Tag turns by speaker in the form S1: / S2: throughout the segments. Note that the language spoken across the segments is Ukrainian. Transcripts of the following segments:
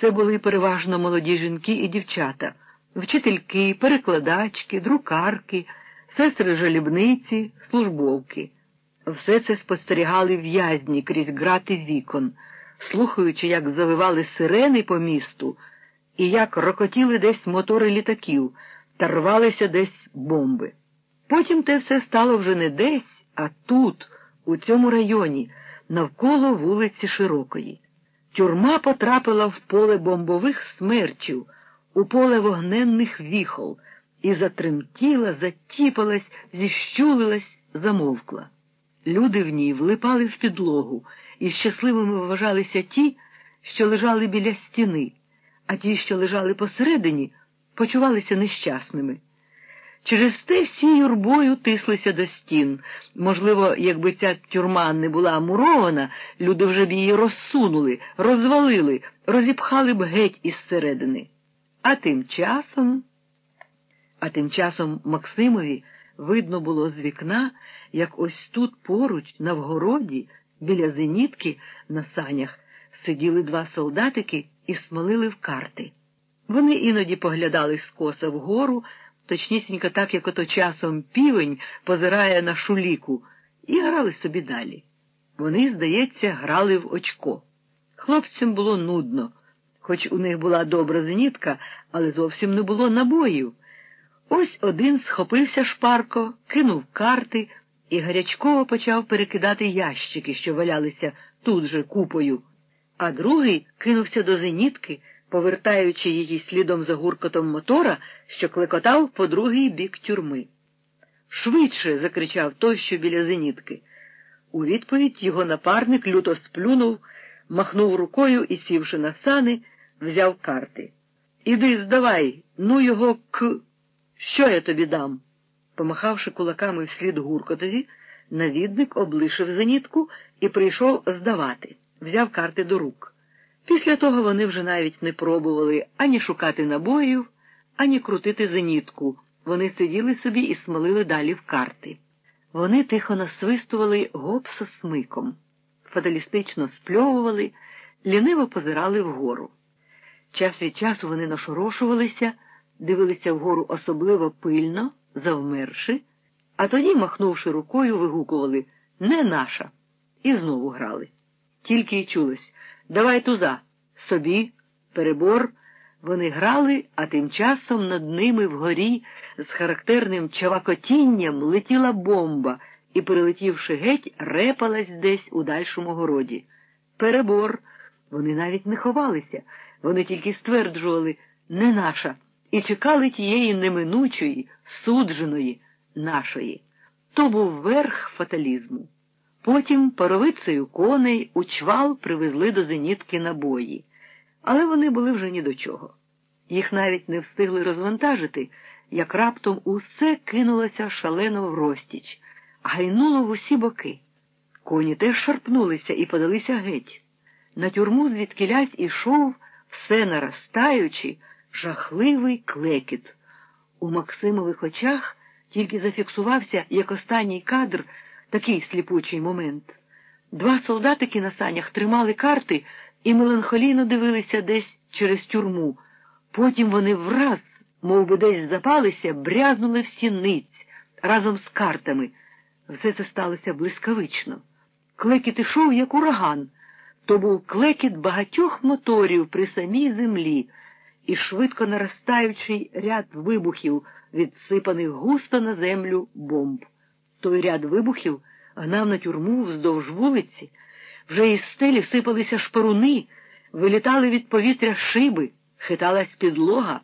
S1: Це були переважно молоді жінки і дівчата, вчительки, перекладачки, друкарки, сестри жалібниці, службовки. Все це спостерігали в'язні крізь грати вікон, слухаючи, як завивали сирени по місту і як рокотіли десь мотори літаків та рвалися десь бомби. Потім те все стало вже не десь, а тут, у цьому районі, навколо вулиці Широкої. Тюрма потрапила в поле бомбових смерчів, у поле вогненних віхол, і затремтіла, затіпалась, зіщулилась, замовкла. Люди в ній влипали в підлогу, і щасливими вважалися ті, що лежали біля стіни, а ті, що лежали посередині, почувалися нещасними. Через те всі юрбою тислися до стін. Можливо, якби ця тюрма не була мурована, люди вже б її розсунули, розвалили, розіпхали б геть із середини. А тим часом, а тим часом Максимові видно було з вікна, як ось тут поруч, на вгороді, біля зенітки на санях, сиділи два солдатики і смолили в карти. Вони іноді поглядали скоса вгору, точнісінько так, як ото часом півень позирає на шуліку, і грали собі далі. Вони, здається, грали в очко. Хлопцям було нудно, хоч у них була добра зенітка, але зовсім не було набоїв. Ось один схопився шпарко, кинув карти і гарячково почав перекидати ящики, що валялися тут же купою, а другий кинувся до зенітки повертаючи її слідом за гуркотом мотора, що клекотав по другий бік тюрми. Швидше. закричав той, що біля зенітки. У відповідь його напарник люто сплюнув, махнув рукою і, сівши на сани, взяв карти. Іди, здавай, ну його к. Що я тобі дам? Помахавши кулаками вслід гуркотові, навідник облишив зенітку і прийшов здавати, взяв карти до рук. Після того вони вже навіть не пробували ані шукати набоїв, ані крутити зенітку. Вони сиділи собі і смолили далі в карти. Вони тихо насвистували гопса смиком, фаталістично спльовували, ліниво позирали вгору. Час від часу вони нашорошувалися, дивилися вгору особливо пильно, завмерши, а тоді, махнувши рукою, вигукували Не наша. І знову грали. Тільки й чулось. Давай туза, собі, перебор. Вони грали, а тим часом над ними вгорі з характерним чавакотінням летіла бомба і, перелетівши геть, репалась десь у дальшому городі. Перебор. Вони навіть не ховалися, вони тільки стверджували не наша, і чекали тієї неминучої, судженої, нашої. То був верх фаталізму. Потім паровицею коней у чвал привезли до зенітки набої, але вони були вже ні до чого. Їх навіть не встигли розвантажити, як раптом усе кинулося шалено в розтіч, гайнуло в усі боки. Коні теж шарпнулися і подалися геть. На тюрму звідкилясь ішов, все наростаючи, жахливий клекіт. У Максимових очах тільки зафіксувався як останній кадр такий сліпучий момент. Два солдатики на санях тримали карти і меланхолійно дивилися десь через тюрму. Потім вони враз, мов би десь запалися, брязнули в сіниць разом з картами. Все це сталося блискавично. Клекіт ішов, як ураган. То був клекіт багатьох моторів при самій землі і швидко наростаючий ряд вибухів, відсипаних густо на землю бомб. Той ряд вибухів гнав на тюрму вздовж вулиці, вже із стелі сипалися шпаруни, вилітали від повітря шиби, хиталась підлога,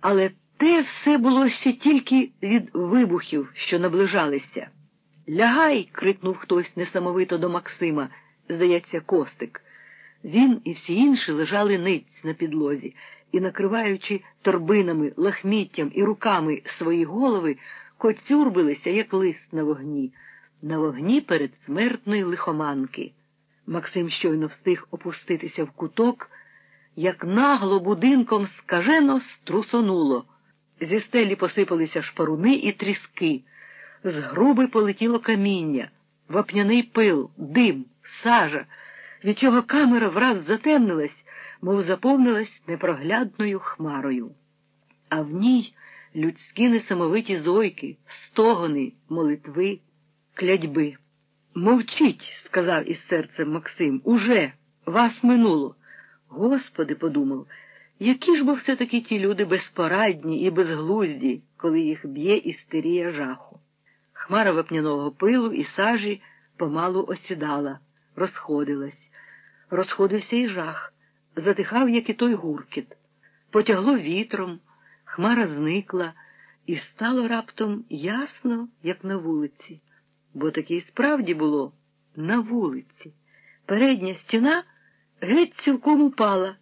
S1: але те все було ще тільки від вибухів, що наближалися. Лягай. крикнув хтось несамовито до Максима, здається, костик. Він і всі інші лежали ниць на підлозі і, накриваючи торбинами, лахміттям і руками свої голови, коцюрбилися, як лист на вогні, на вогні передсмертної лихоманки. Максим щойно встиг опуститися в куток, як нагло будинком скажено струсонуло. Зі стелі посипалися шпаруни і тріски, з груби полетіло каміння, вапняний пил, дим, сажа, від чого камера враз затемнилась, мов заповнилась непроглядною хмарою, а в ній людські несамовиті зойки, стогони, молитви, клядьби. Мовчіть, сказав із серцем Максим, уже вас минуло. Господи, подумав, які ж бо все таки ті люди безпорадні і безглузді, коли їх б'є істерія жаху. Хмара вапняного пилу і сажі помалу осідала, розходилась. Розходився і жах, затихав, як і той гуркіт. Потягло вітром, хмара зникла, і стало раптом ясно, як на вулиці, бо таке і справді було на вулиці. Передня стіна геть цілком упала.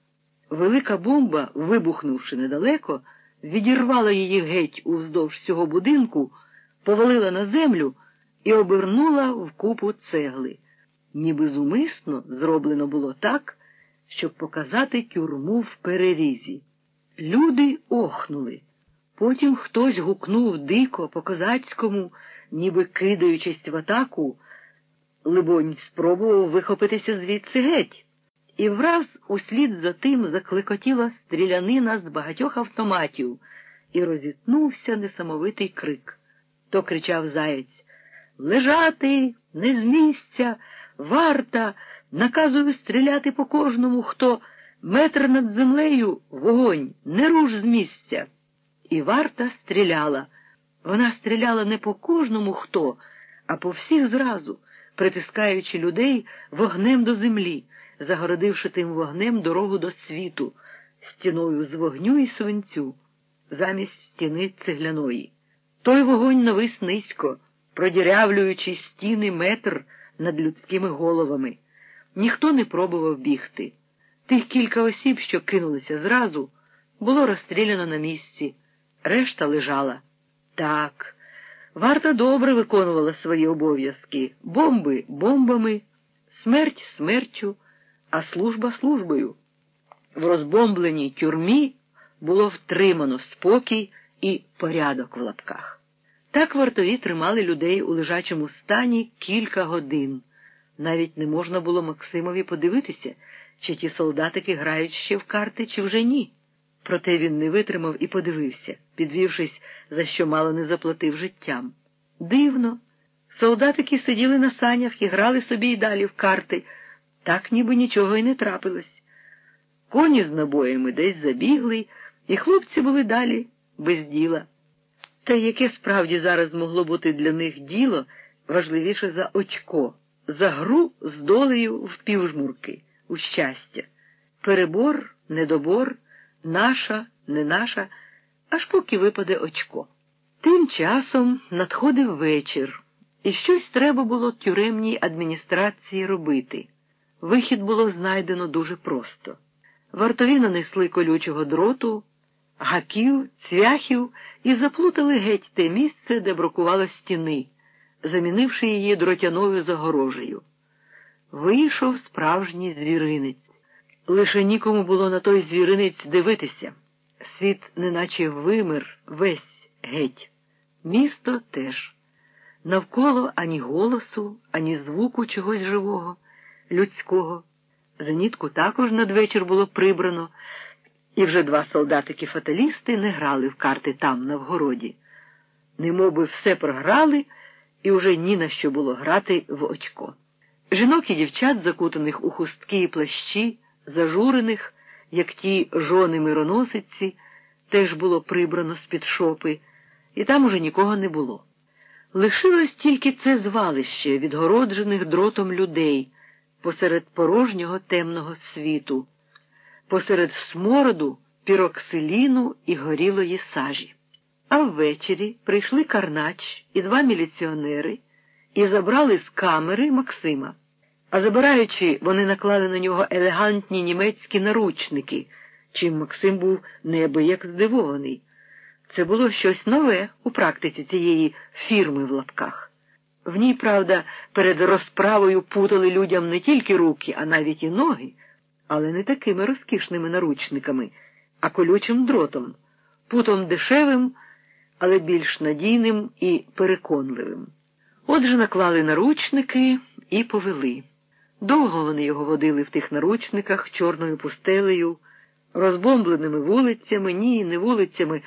S1: Велика бомба, вибухнувши недалеко, відірвала її геть уздовж цього будинку, повалила на землю і обернула в купу цегли. Ніби зумисно зроблено було так, щоб показати тюрму в перерізі. Люди охнули. Потім хтось гукнув дико по козацькому, ніби кидаючись в атаку, либонь, спробував вихопитися звідси геть. І враз услід за тим закликотіла стрілянина з багатьох автоматів, і розітнувся несамовитий крик. То кричав заєць Лежати, не з місця, варта, наказую стріляти по кожному, хто метр над землею вогонь, не руш з місця. І варта стріляла. Вона стріляла не по кожному хто, а по всіх зразу, притискаючи людей вогнем до землі загородивши тим вогнем дорогу до світу, стіною з вогню і свинцю, замість стіни цегляної. Той вогонь навис низько, продірявлюючи стіни метр над людськими головами. Ніхто не пробував бігти. Тих кілька осіб, що кинулися зразу, було розстріляно на місці, решта лежала. Так, варта добре виконувала свої обов'язки, бомби бомбами, смерть смертю а служба службою. В розбомбленій тюрмі було втримано спокій і порядок в лапках. Так вартові тримали людей у лежачому стані кілька годин. Навіть не можна було Максимові подивитися, чи ті солдатики грають ще в карти, чи вже ні. Проте він не витримав і подивився, підвівшись, за що мало не заплатив життям. Дивно. Солдатики сиділи на санях і грали собі й далі в карти так ніби нічого й не трапилось. Коні з набоями десь забігли, і хлопці були далі без діла. Та яке справді зараз могло бути для них діло важливіше за очко, за гру з долею в півжмурки, у щастя, перебор, недобор, наша, не наша, аж поки випаде очко. Тим часом надходив вечір, і щось треба було тюремній адміністрації робити. Вихід було знайдено дуже просто. Вартові нанесли колючого дроту, гаків, цвяхів і заплутали геть те місце, де бракувало стіни, замінивши її дротяною загорожею. Вийшов справжній звіринець. Лише нікому було на той звіринець дивитися. Світ неначе вимер весь геть. Місто теж. Навколо ані голосу, ані звуку чогось живого людського. Зенітку також надвечір було прибрано, і вже два солдатики-фаталісти не грали в карти там, на вгороді. Немоби все програли, і вже ні на що було грати в очко. Жінок і дівчат, закутаних у хустки і плащі, зажурених, як ті жони мироносиці, теж було прибрано з-під шопи, і там уже нікого не було. Лишилось тільки це звалище, відгороджених дротом людей посеред порожнього темного світу, посеред смороду, піроксиліну і горілої сажі. А ввечері прийшли Карнач і два міліціонери і забрали з камери Максима. А забираючи, вони наклали на нього елегантні німецькі наручники, чим Максим був неабияк здивований. Це було щось нове у практиці цієї фірми в лапках. В ній, правда, перед розправою путали людям не тільки руки, а навіть і ноги, але не такими розкішними наручниками, а колючим дротом, путом дешевим, але більш надійним і переконливим. Отже, наклали наручники і повели. Довго вони його водили в тих наручниках чорною пустелею, розбомбленими вулицями, ні, не вулицями.